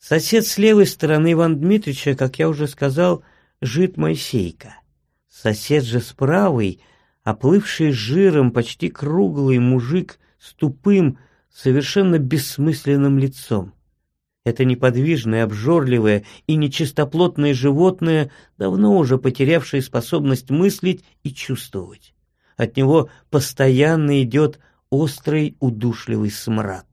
Сосед с левой стороны Ивана Дмитрича, как я уже сказал, жит Моисейка. Сосед же с правой, оплывший жиром, почти круглый мужик с тупым, совершенно бессмысленным лицом. Это неподвижное, обжорливое и нечистоплотное животное, давно уже потерявшее способность мыслить и чувствовать. От него постоянно идет острый удушливый смрад.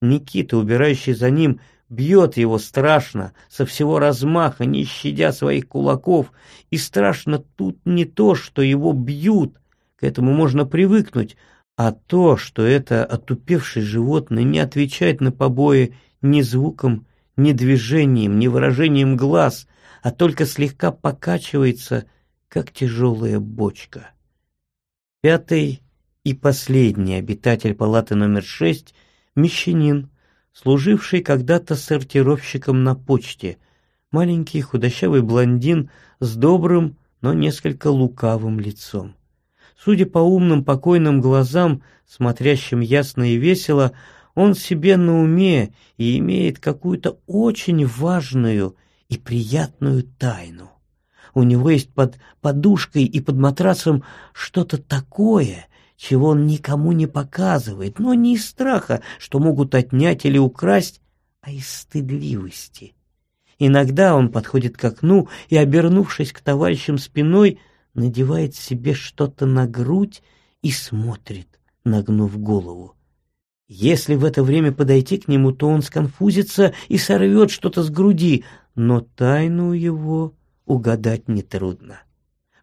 Никита, убирающий за ним, бьет его страшно, со всего размаха, не щадя своих кулаков, и страшно тут не то, что его бьют, к этому можно привыкнуть, а то, что это отупевшее животное не отвечает на побои ни звуком, ни движением, ни выражением глаз, а только слегка покачивается, как тяжелая бочка. Пятый и последний обитатель палаты номер шесть — мещанин, служивший когда-то сортировщиком на почте, маленький худощавый блондин с добрым, но несколько лукавым лицом. Судя по умным покойным глазам, смотрящим ясно и весело, он себе на уме и имеет какую-то очень важную и приятную тайну. У него есть под подушкой и под матрасом что-то такое, чего он никому не показывает, но не из страха, что могут отнять или украсть, а из стыдливости. Иногда он подходит к окну и, обернувшись к товарищам спиной, надевает себе что-то на грудь и смотрит, нагнув голову. Если в это время подойти к нему, то он сконфузится и сорвет что-то с груди, но тайну его угадать нетрудно.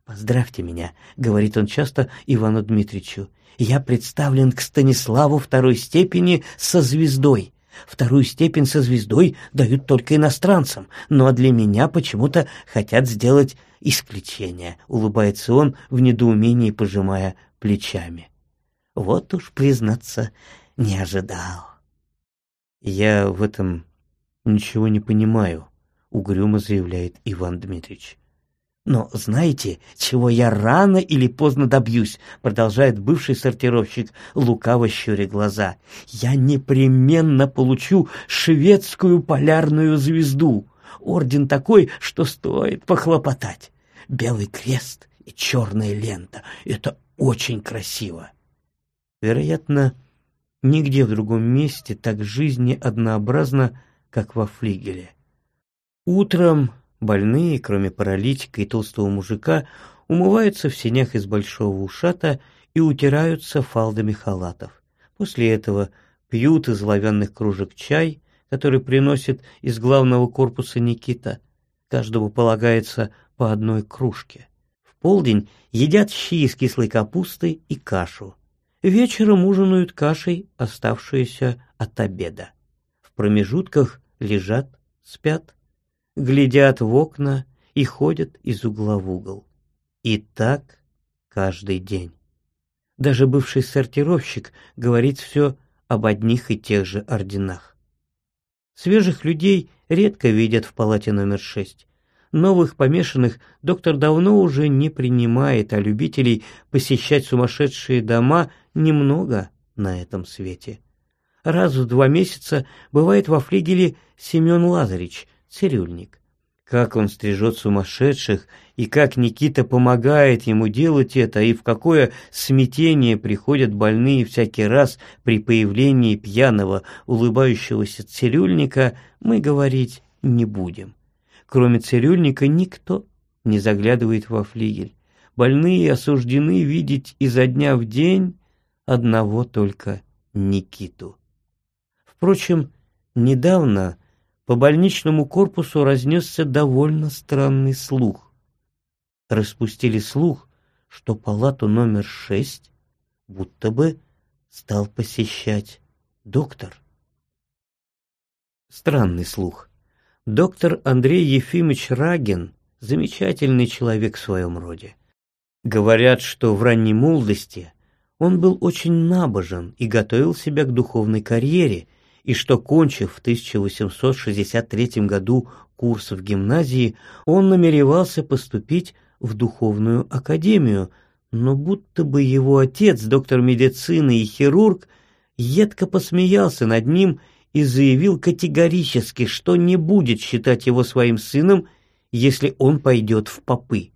«Поздравьте меня», — говорит он часто Ивану Дмитриевичу. «Я представлен к Станиславу второй степени со звездой. Вторую степень со звездой дают только иностранцам, но для меня почему-то хотят сделать исключение», — улыбается он в недоумении, пожимая плечами. «Вот уж, признаться, не ожидал». «Я в этом ничего не понимаю», — угрюмо заявляет Иван Дмитриевич. «Но знаете, чего я рано или поздно добьюсь?» продолжает бывший сортировщик, лукаво щуря глаза. «Я непременно получу шведскую полярную звезду. Орден такой, что стоит похлопотать. Белый крест и черная лента. Это очень красиво». Вероятно, нигде в другом месте так жизни однообразно, как во флигеле. Утром Больные, кроме паралитика и толстого мужика, умываются в сенях из большого ушата и утираются фалдами халатов. После этого пьют из оловянных кружек чай, который приносит из главного корпуса Никита. Каждому полагается по одной кружке. В полдень едят щи из кислой капусты и кашу. Вечером ужинают кашей, оставшуюся от обеда. В промежутках лежат, спят, глядят в окна и ходят из угла в угол. И так каждый день. Даже бывший сортировщик говорит все об одних и тех же орденах. Свежих людей редко видят в палате номер шесть. Новых помешанных доктор давно уже не принимает, а любителей посещать сумасшедшие дома немного на этом свете. Раз в два месяца бывает во флигеле Семен Лазаревич, цирюльник. Как он стрижет сумасшедших, и как Никита помогает ему делать это, и в какое смятение приходят больные всякий раз при появлении пьяного, улыбающегося цирюльника, мы говорить не будем. Кроме цирюльника никто не заглядывает во флигель. Больные осуждены видеть изо дня в день одного только Никиту. Впрочем, недавно по больничному корпусу разнесся довольно странный слух. Распустили слух, что палату номер шесть будто бы стал посещать доктор. Странный слух. Доктор Андрей Ефимович Рагин – замечательный человек в своем роде. Говорят, что в ранней молодости он был очень набожен и готовил себя к духовной карьере – и что, кончив в 1863 году курс в гимназии, он намеревался поступить в духовную академию, но будто бы его отец, доктор медицины и хирург, едко посмеялся над ним и заявил категорически, что не будет считать его своим сыном, если он пойдет в попы.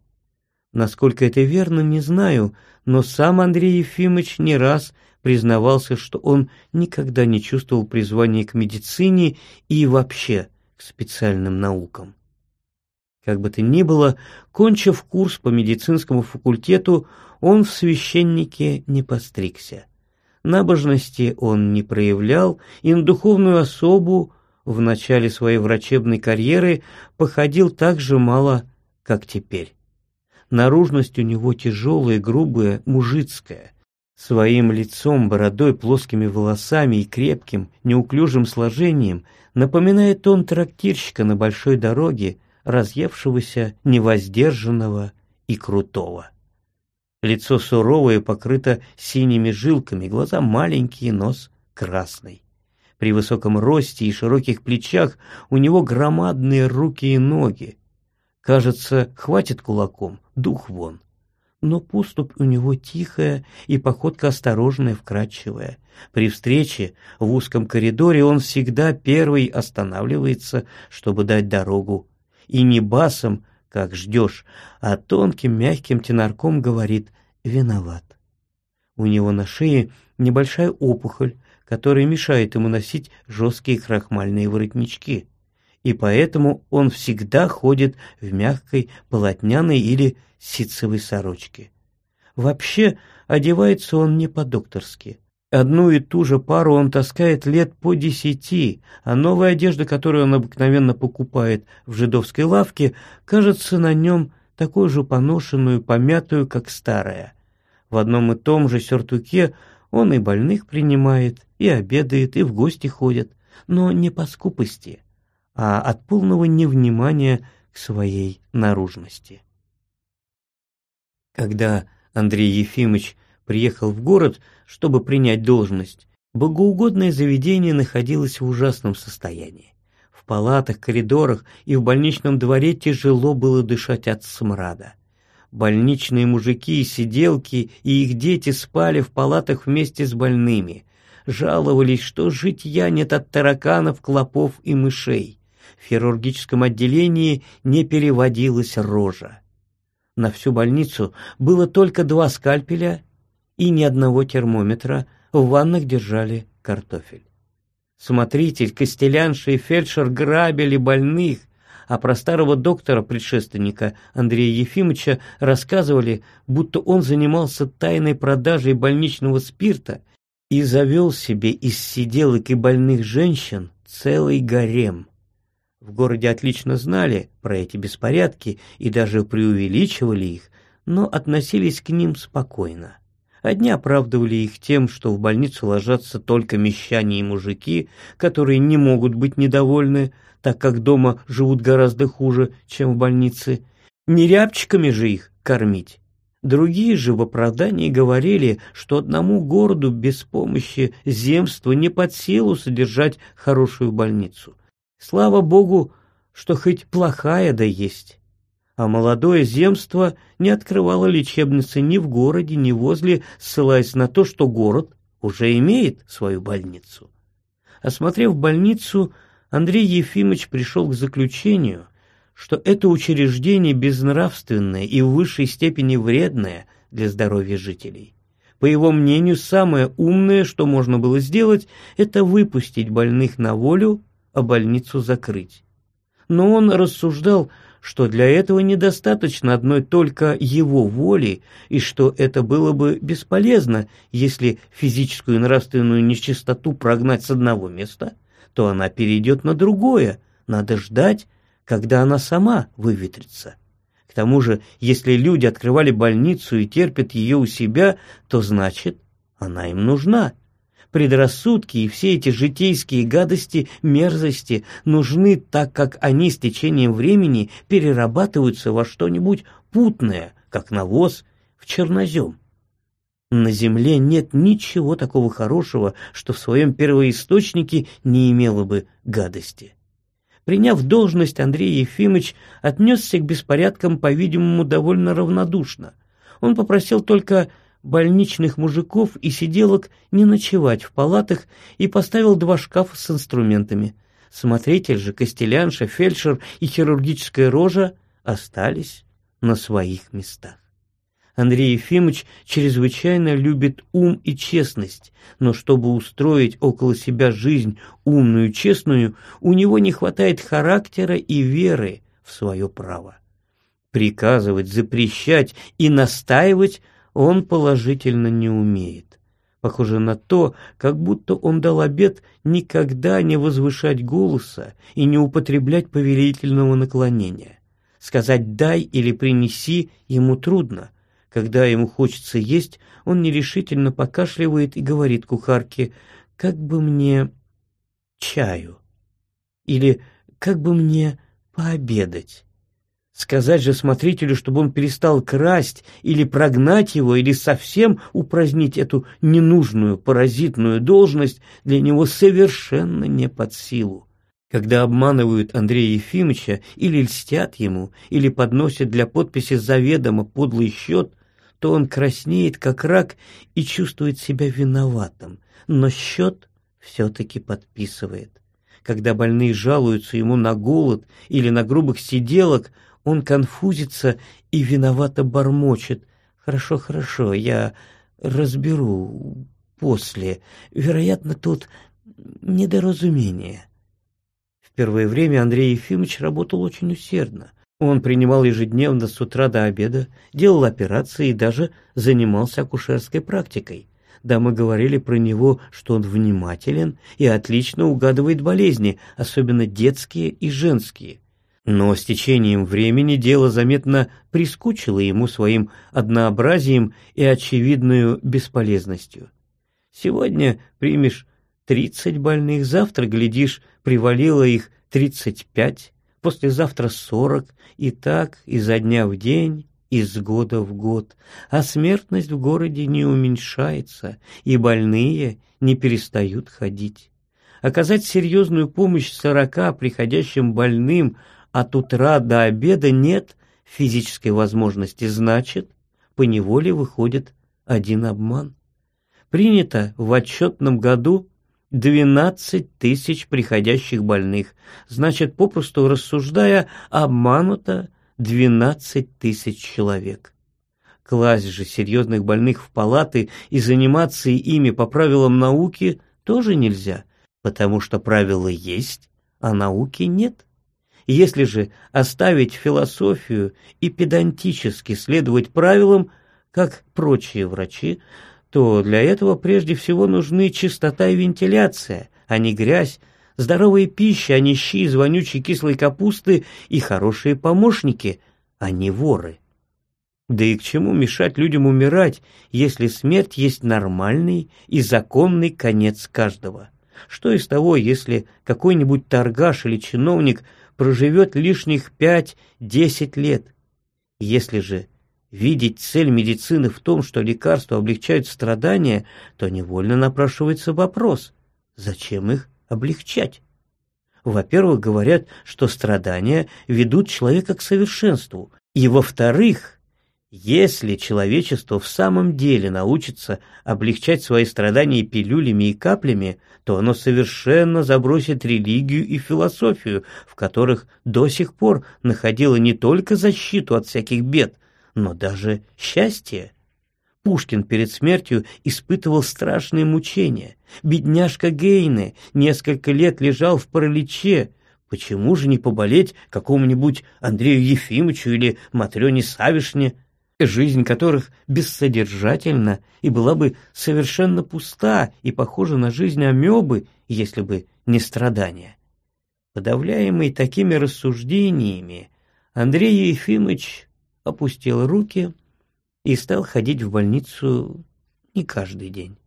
Насколько это верно, не знаю, но сам Андрей Ефимович не раз признавался, что он никогда не чувствовал призвания к медицине и вообще к специальным наукам. Как бы то ни было, кончив курс по медицинскому факультету, он в священнике не постригся. Набожности он не проявлял и на духовную особу в начале своей врачебной карьеры походил так же мало, как теперь. Наружность у него тяжелая, грубая, мужицкая. Своим лицом, бородой, плоскими волосами и крепким, неуклюжим сложением напоминает он трактирщика на большой дороге, разъевшегося, невоздержанного и крутого. Лицо суровое, покрыто синими жилками, глаза маленькие, нос красный. При высоком росте и широких плечах у него громадные руки и ноги. Кажется, хватит кулаком, дух вон. Но поступь у него тихая и походка осторожная, вкрадчивая. При встрече в узком коридоре он всегда первый останавливается, чтобы дать дорогу и не басом, как ждешь, а тонким мягким тенарком говорит «виноват». У него на шее небольшая опухоль, которая мешает ему носить жесткие крахмальные воротнички, и поэтому он всегда ходит в мягкой полотняной или ситцевой сорочке. Вообще, одевается он не по-докторски. Одну и ту же пару он таскает лет по десяти, а новая одежда, которую он обыкновенно покупает в жидовской лавке, кажется на нем такой же поношенную, помятую, как старая. В одном и том же сюртуке он и больных принимает, и обедает, и в гости ходит, но не по скупости, а от полного невнимания к своей наружности. Когда Андрей Ефимович приехал в город, чтобы принять должность, богоугодное заведение находилось в ужасном состоянии. В палатах, коридорах и в больничном дворе тяжело было дышать от смрада. Больничные мужики, сиделки и их дети спали в палатах вместе с больными. Жаловались, что житья нет от тараканов, клопов и мышей. В хирургическом отделении не переводилась рожа. На всю больницу было только два скальпеля и ни одного термометра, в ваннах держали картофель. Смотритель, костелянша и фельдшер грабили больных, а про старого доктора-предшественника Андрея Ефимовича рассказывали, будто он занимался тайной продажей больничного спирта и завел себе из сиделок и больных женщин целый гарем. В городе отлично знали про эти беспорядки и даже преувеличивали их, но относились к ним спокойно. Одни оправдывали их тем, что в больницу ложатся только мещане и мужики, которые не могут быть недовольны, так как дома живут гораздо хуже, чем в больнице. Не рябчиками же их кормить. Другие же в оправдании говорили, что одному городу без помощи земства не под силу содержать хорошую больницу. Слава богу, что хоть плохая да есть а молодое земство не открывало лечебницы ни в городе, ни возле, ссылаясь на то, что город уже имеет свою больницу. Осмотрев больницу, Андрей Ефимович пришел к заключению, что это учреждение безнравственное и в высшей степени вредное для здоровья жителей. По его мнению, самое умное, что можно было сделать, это выпустить больных на волю, а больницу закрыть. Но он рассуждал, что для этого недостаточно одной только его воли, и что это было бы бесполезно, если физическую и нравственную нечистоту прогнать с одного места, то она перейдет на другое, надо ждать, когда она сама выветрится. К тому же, если люди открывали больницу и терпят ее у себя, то значит, она им нужна предрассудки и все эти житейские гадости, мерзости нужны, так как они с течением времени перерабатываются во что-нибудь путное, как навоз в чернозем. На земле нет ничего такого хорошего, что в своем первоисточнике не имело бы гадости. Приняв должность, Андрей Ефимович отнесся к беспорядкам, по-видимому, довольно равнодушно. Он попросил только больничных мужиков и сиделок не ночевать в палатах и поставил два шкафа с инструментами. Смотритель же, костелянша, фельдшер и хирургическая рожа остались на своих местах. Андрей Ефимович чрезвычайно любит ум и честность, но чтобы устроить около себя жизнь умную и честную, у него не хватает характера и веры в свое право. Приказывать, запрещать и настаивать он положительно не умеет. Похоже на то, как будто он дал обет никогда не возвышать голоса и не употреблять повелительного наклонения. Сказать «дай» или «принеси» ему трудно. Когда ему хочется есть, он нерешительно покашливает и говорит кухарке «как бы мне чаю» или «как бы мне пообедать». Сказать же смотрителю, чтобы он перестал красть, или прогнать его, или совсем упразднить эту ненужную, паразитную должность, для него совершенно не под силу. Когда обманывают Андрея Ефимовича или льстят ему, или подносят для подписи заведомо подлый счет, то он краснеет, как рак, и чувствует себя виноватым, но счет все-таки подписывает. Когда больные жалуются ему на голод или на грубых сиделок, он конфузится и виновато бормочет. «Хорошо, хорошо, я разберу после. Вероятно, тут недоразумение». В первое время Андрей Ефимович работал очень усердно. Он принимал ежедневно с утра до обеда, делал операции и даже занимался акушерской практикой. Да, мы говорили про него, что он внимателен и отлично угадывает болезни, особенно детские и женские. Но с течением времени дело заметно прискучило ему своим однообразием и очевидную бесполезностью. Сегодня примешь тридцать больных, завтра, глядишь, привалило их тридцать пять, послезавтра сорок, и так изо дня в день, из года в год, а смертность в городе не уменьшается, и больные не перестают ходить. Оказать серьезную помощь сорока приходящим больным – от утра до обеда нет физической возможности, значит, поневоле выходит один обман. Принято в отчетном году 12 тысяч приходящих больных, значит, попросту рассуждая, обмануто 12 тысяч человек. Класть же серьезных больных в палаты и заниматься ими по правилам науки тоже нельзя, потому что правила есть, а науки нет. Если же оставить философию и педантически следовать правилам, как прочие врачи, то для этого прежде всего нужны чистота и вентиляция, а не грязь, здоровая пища, а не щи из вонючей кислой капусты и хорошие помощники, а не воры. Да и к чему мешать людям умирать, если смерть есть нормальный и законный конец каждого? Что из того, если какой-нибудь торгаш или чиновник проживет лишних пять-десять лет. Если же видеть цель медицины в том, что лекарства облегчают страдания, то невольно напрашивается вопрос, зачем их облегчать? Во-первых, говорят, что страдания ведут человека к совершенству, и во-вторых, если человечество в самом деле научится облегчать свои страдания пилюлями и каплями, то оно совершенно забросит религию и философию, в которых до сих пор находило не только защиту от всяких бед, но даже счастье. Пушкин перед смертью испытывал страшные мучения. Бедняжка Гейне несколько лет лежал в параличе. Почему же не поболеть какому-нибудь Андрею Ефимовичу или Матрёне Савишне? Жизнь которых бессодержательна и была бы совершенно пуста и похожа на жизнь амебы, если бы не страдания. Подавляемый такими рассуждениями, Андрей Ефимович опустил руки и стал ходить в больницу не каждый день.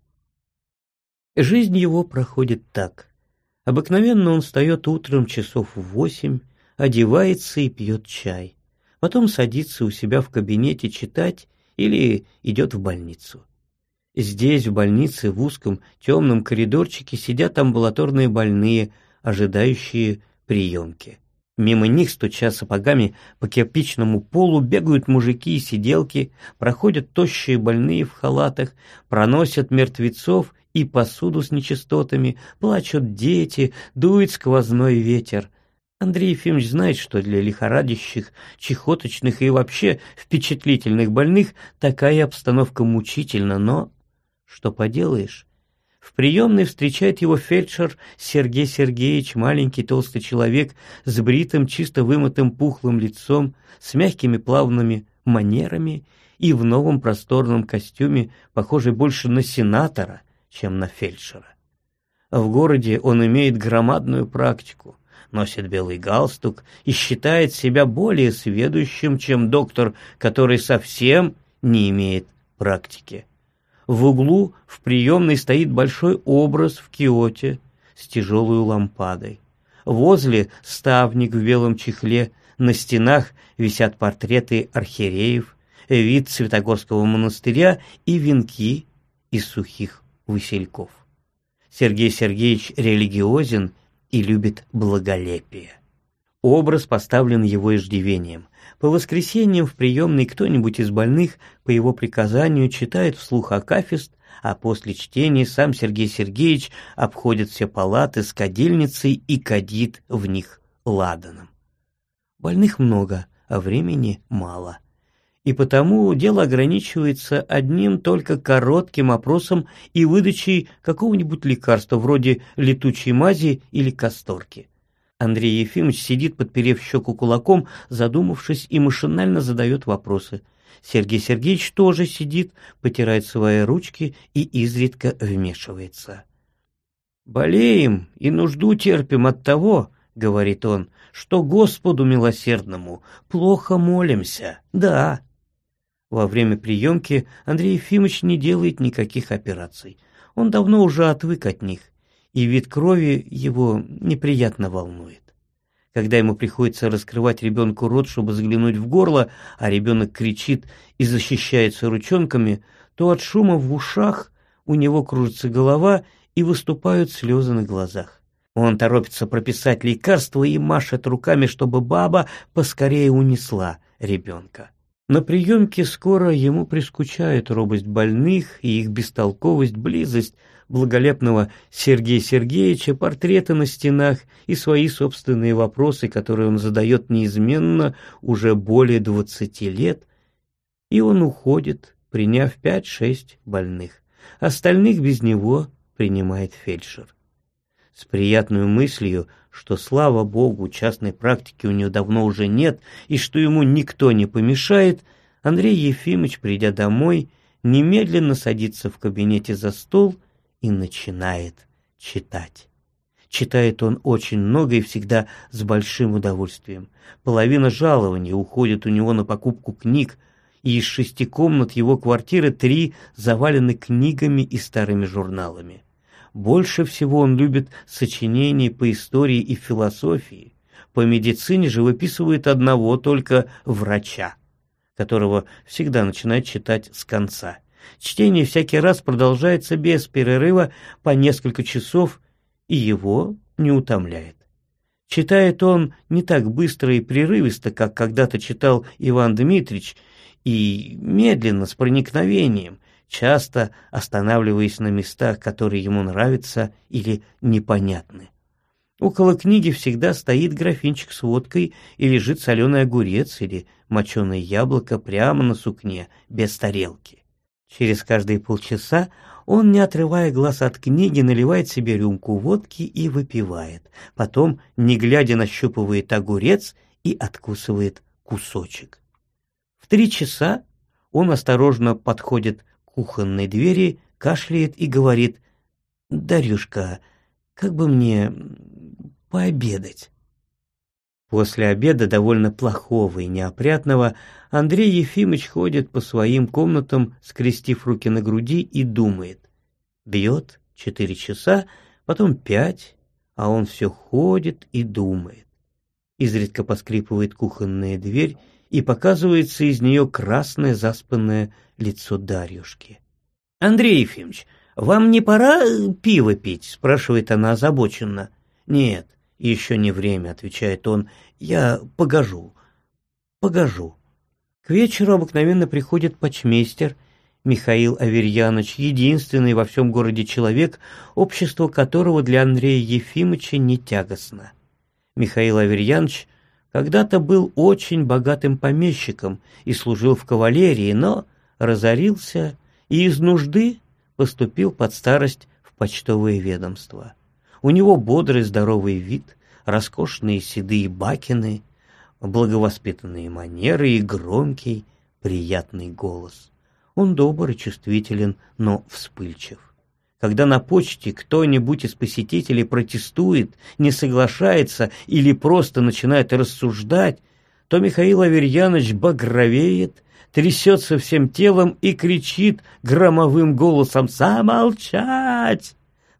Жизнь его проходит так. Обыкновенно он встает утром часов в восемь, одевается и пьет чай потом садится у себя в кабинете читать или идет в больницу. Здесь, в больнице, в узком темном коридорчике сидят амбулаторные больные, ожидающие приемки. Мимо них, стуча сапогами по кирпичному полу, бегают мужики и сиделки, проходят тощие больные в халатах, проносят мертвецов и посуду с нечистотами, плачут дети, дует сквозной ветер. Андрей Ефимович знает, что для лихорадящих, чехоточных и вообще впечатлительных больных такая обстановка мучительна, но... Что поделаешь? В приемной встречает его фельдшер Сергей Сергеевич, маленький толстый человек с бритым, чисто вымытым пухлым лицом, с мягкими плавными манерами и в новом просторном костюме, похожий больше на сенатора, чем на фельдшера. В городе он имеет громадную практику, носит белый галстук и считает себя более сведущим, чем доктор, который совсем не имеет практики. В углу в приемной стоит большой образ в киоте с тяжелой лампадой. Возле ставник в белом чехле, на стенах висят портреты архиереев, вид Святогорского монастыря и венки из сухих васильков. Сергей Сергеевич религиозен и любит благолепие. Образ поставлен его иждивением. По воскресеньям в приемной кто-нибудь из больных по его приказанию читает вслух акафист, а после чтения сам Сергей Сергеевич обходит все палаты с кадильницей и кадит в них ладаном. Больных много, а времени мало. И потому дело ограничивается одним только коротким опросом и выдачей какого-нибудь лекарства вроде летучей мази или касторки. Андрей Ефимович сидит, подперев щеку кулаком, задумавшись, и машинально задает вопросы. Сергей Сергеевич тоже сидит, потирает свои ручки и изредка вмешивается. «Болеем и нужду терпим от того, — говорит он, — что Господу милосердному плохо молимся, да». Во время приемки Андрей Ефимович не делает никаких операций. Он давно уже отвык от них и вид крови его неприятно волнует. Когда ему приходится раскрывать ребенку рот, чтобы заглянуть в горло, а ребенок кричит и защищается ручонками, то от шума в ушах у него кружится голова и выступают слезы на глазах. Он торопится прописать лекарство и машет руками, чтобы баба поскорее унесла ребенка. На приемке скоро ему прискучает робость больных и их бестолковость, близость благолепного Сергея Сергеевича, портреты на стенах и свои собственные вопросы, которые он задает неизменно уже более двадцати лет, и он уходит, приняв пять-шесть больных. Остальных без него принимает фельдшер. С приятной мыслью, что, слава богу, частной практики у него давно уже нет, и что ему никто не помешает, Андрей Ефимович, придя домой, немедленно садится в кабинете за стол и начинает читать. Читает он очень много и всегда с большим удовольствием. Половина жалования уходит у него на покупку книг, и из шести комнат его квартиры три завалены книгами и старыми журналами. Больше всего он любит сочинения по истории и философии. По медицине же выписывает одного только врача, которого всегда начинает читать с конца. Чтение всякий раз продолжается без перерыва по несколько часов, и его не утомляет. Читает он не так быстро и прерывисто, как когда-то читал Иван Дмитрич, и медленно, с проникновением, часто останавливаясь на местах, которые ему нравятся или непонятны. Около книги всегда стоит графинчик с водкой и лежит соленый огурец или моченое яблоко прямо на сукне, без тарелки. Через каждые полчаса он, не отрывая глаз от книги, наливает себе рюмку водки и выпивает. Потом, не глядя, нащупывает огурец и откусывает кусочек. В три часа он осторожно подходит кухонной двери, кашляет и говорит «Дарюшка, как бы мне пообедать?» После обеда, довольно плохого и неопрятного, Андрей Ефимович ходит по своим комнатам, скрестив руки на груди и думает. Бьет четыре часа, потом пять, а он все ходит и думает. Изредка поскрипывает кухонная дверь, и показывается из нее красное заспанное лицо Дарьюшки. — Андрей Ефимович, вам не пора пиво пить? — спрашивает она озабоченно. — Нет, «Еще не время», — отвечает он, — «я погожу, погожу». К вечеру обыкновенно приходит почмейстер Михаил Аверьянович, единственный во всем городе человек, общество которого для Андрея Ефимовича не тягостно. Михаил Аверьянович когда-то был очень богатым помещиком и служил в кавалерии, но разорился и из нужды поступил под старость в почтовое ведомство. У него бодрый здоровый вид, роскошные седые бакины, благовоспитанные манеры и громкий, приятный голос. Он добр и чувствителен, но вспыльчив. Когда на почте кто-нибудь из посетителей протестует, не соглашается или просто начинает рассуждать, то Михаил Аверьянович багровеет, трясется всем телом и кричит громовым голосом «Замолчать!».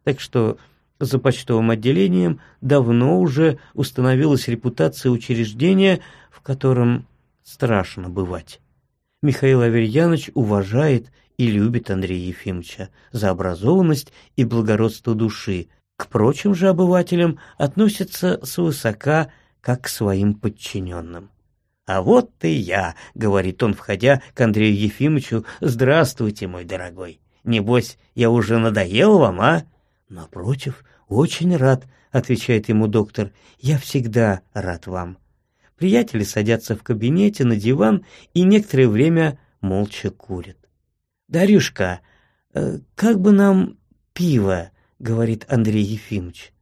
Так что за почтовым отделением давно уже установилась репутация учреждения, в котором страшно бывать. Михаил Аверьянович уважает и любит Андрея Ефимовича за образованность и благородство души, к прочим же обывателям относится свысока, как к своим подчиненным. «А вот ты я», — говорит он, входя к Андрею Ефимовичу, — «здравствуйте, мой дорогой. Небось, я уже надоел вам, а?» «Напротив, очень рад», — отвечает ему доктор, — «я всегда рад вам». Приятели садятся в кабинете на диван и некоторое время молча курят. «Дарюшка, э, как бы нам пиво?» — говорит Андрей Ефимович.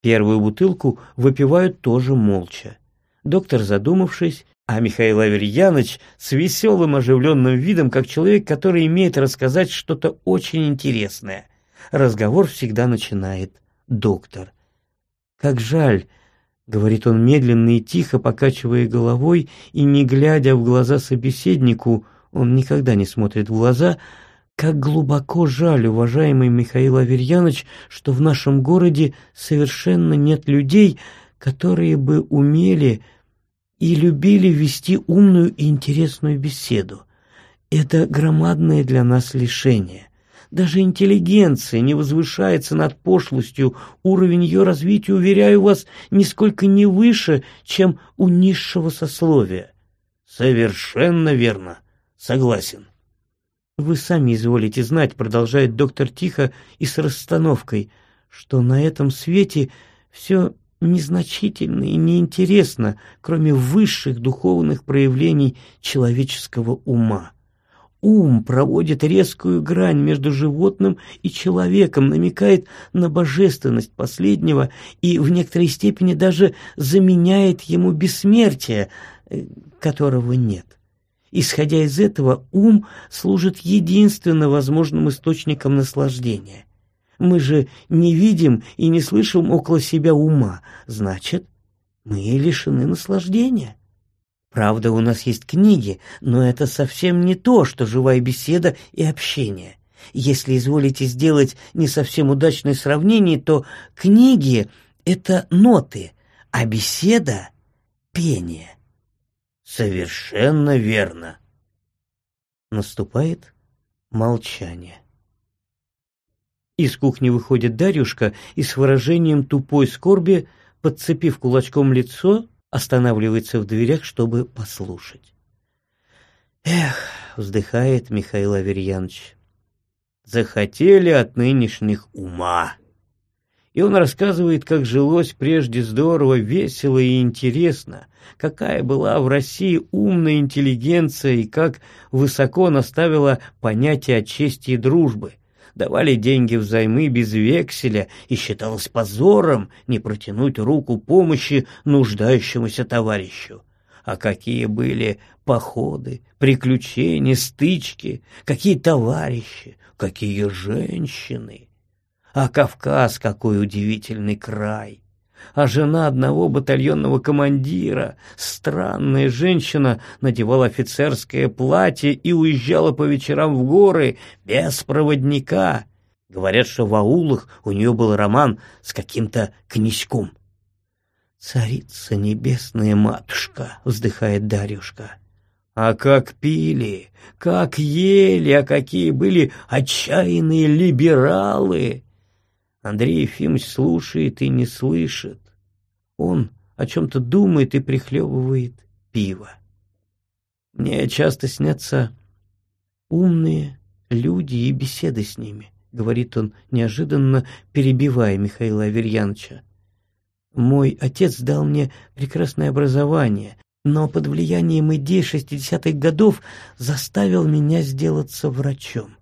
Первую бутылку выпивают тоже молча. Доктор, задумавшись, а Михаил Аверьяныч с веселым оживленным видом, как человек, который имеет рассказать что-то очень интересное. Разговор всегда начинает доктор. «Как жаль», — говорит он медленно и тихо, покачивая головой и не глядя в глаза собеседнику, он никогда не смотрит в глаза, как глубоко жаль, уважаемый Михаил Аверьянович, что в нашем городе совершенно нет людей, которые бы умели и любили вести умную и интересную беседу. Это громадное для нас лишение. Даже интеллигенция не возвышается над пошлостью, уровень ее развития, уверяю вас, нисколько не выше, чем у низшего сословия. Совершенно верно. Согласен. Вы сами изволите знать, продолжает доктор тихо и с расстановкой, что на этом свете все незначительно и неинтересно, кроме высших духовных проявлений человеческого ума. Ум проводит резкую грань между животным и человеком, намекает на божественность последнего и в некоторой степени даже заменяет ему бессмертие, э, которого нет. Исходя из этого, ум служит единственно возможным источником наслаждения. Мы же не видим и не слышим около себя ума, значит, мы лишены наслаждения. Правда, у нас есть книги, но это совсем не то, что живая беседа и общение. Если изволите сделать не совсем удачное сравнение, то книги — это ноты, а беседа — пение. Совершенно верно. Наступает молчание. Из кухни выходит Дарюшка и с выражением тупой скорби, подцепив кулачком лицо, останавливается в дверях, чтобы послушать. «Эх!» — вздыхает Михаил Аверьянович. «Захотели от нынешних ума!» И он рассказывает, как жилось прежде здорово, весело и интересно, какая была в России умная интеллигенция и как высоко наставила понятие о чести и дружбы. Давали деньги взаймы без векселя, и считалось позором не протянуть руку помощи нуждающемуся товарищу. А какие были походы, приключения, стычки, какие товарищи, какие женщины! А Кавказ какой удивительный край! А жена одного батальонного командира, странная женщина, надевала офицерское платье и уезжала по вечерам в горы без проводника. Говорят, что в аулах у нее был роман с каким-то князьком. «Царица небесная матушка!» — вздыхает Дарюшка. А как пили, как ели, а какие были отчаянные либералы! Андрей Ефимович слушает и не слышит. Он о чем-то думает и прихлебывает пиво. Мне часто снятся умные люди и беседы с ними, говорит он, неожиданно перебивая Михаила Аверьяновича. Мой отец дал мне прекрасное образование, но под влиянием идей шестидесятых годов заставил меня сделаться врачом.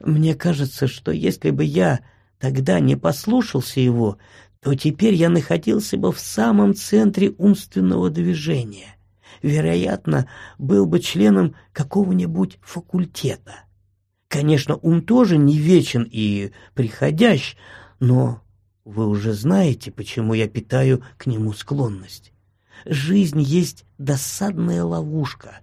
Мне кажется, что если бы я тогда не послушался его, то теперь я находился бы в самом центре умственного движения. Вероятно, был бы членом какого-нибудь факультета. Конечно, ум тоже не вечен и приходящ, но вы уже знаете, почему я питаю к нему склонность. Жизнь есть досадная ловушка.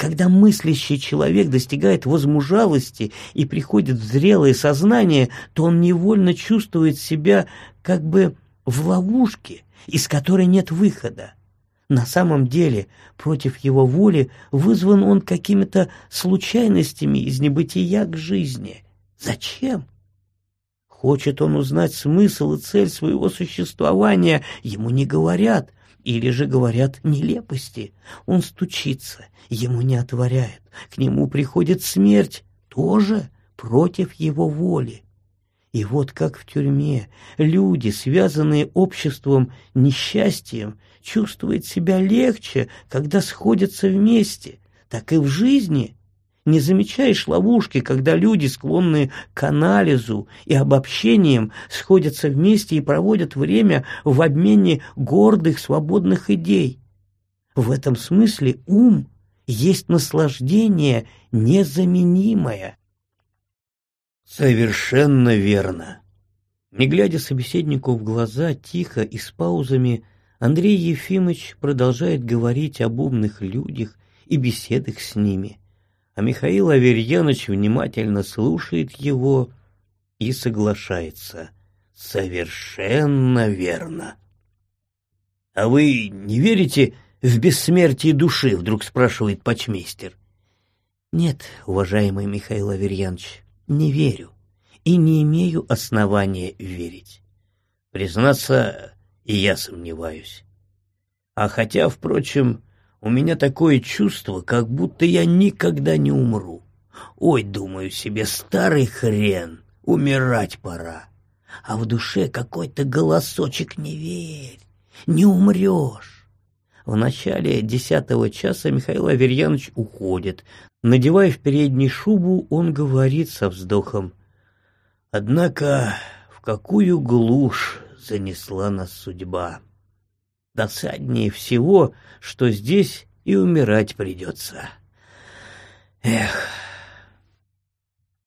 Когда мыслящий человек достигает возмужалости и приходит в зрелое сознание, то он невольно чувствует себя как бы в ловушке, из которой нет выхода. На самом деле, против его воли вызван он какими-то случайностями из небытия к жизни. Зачем? Хочет он узнать смысл и цель своего существования, ему не говорят, или же говорят нелепости. Он стучится, ему не отворяют, к нему приходит смерть, тоже против его воли. И вот как в тюрьме люди, связанные обществом несчастьем, чувствуют себя легче, когда сходятся вместе, так и в жизни. Не замечаешь ловушки, когда люди, склонные к анализу и обобщениям, сходятся вместе и проводят время в обмене гордых, свободных идей. В этом смысле ум есть наслаждение незаменимое. Совершенно верно. Не глядя собеседнику в глаза, тихо и с паузами, Андрей Ефимович продолжает говорить об умных людях и беседах с ними, а Михаил Аверьянович внимательно слушает его и соглашается. Совершенно верно. — А вы не верите в бессмертие души? — вдруг спрашивает почмейстер. — Нет, уважаемый Михаил Аверьянович, не верю и не имею основания верить. Признаться, и я сомневаюсь. А хотя, впрочем, у меня такое чувство, как будто я никогда не умру. Ой, думаю себе, старый хрен, умирать пора. А в душе какой-то голосочек не верь, не умрешь. В начале десятого часа Михаил Аверьянович уходит, Надевая в передней шубу, он говорит со вздохом. Однако в какую глушь занесла нас судьба. Досаднее всего, что здесь и умирать придется. Эх...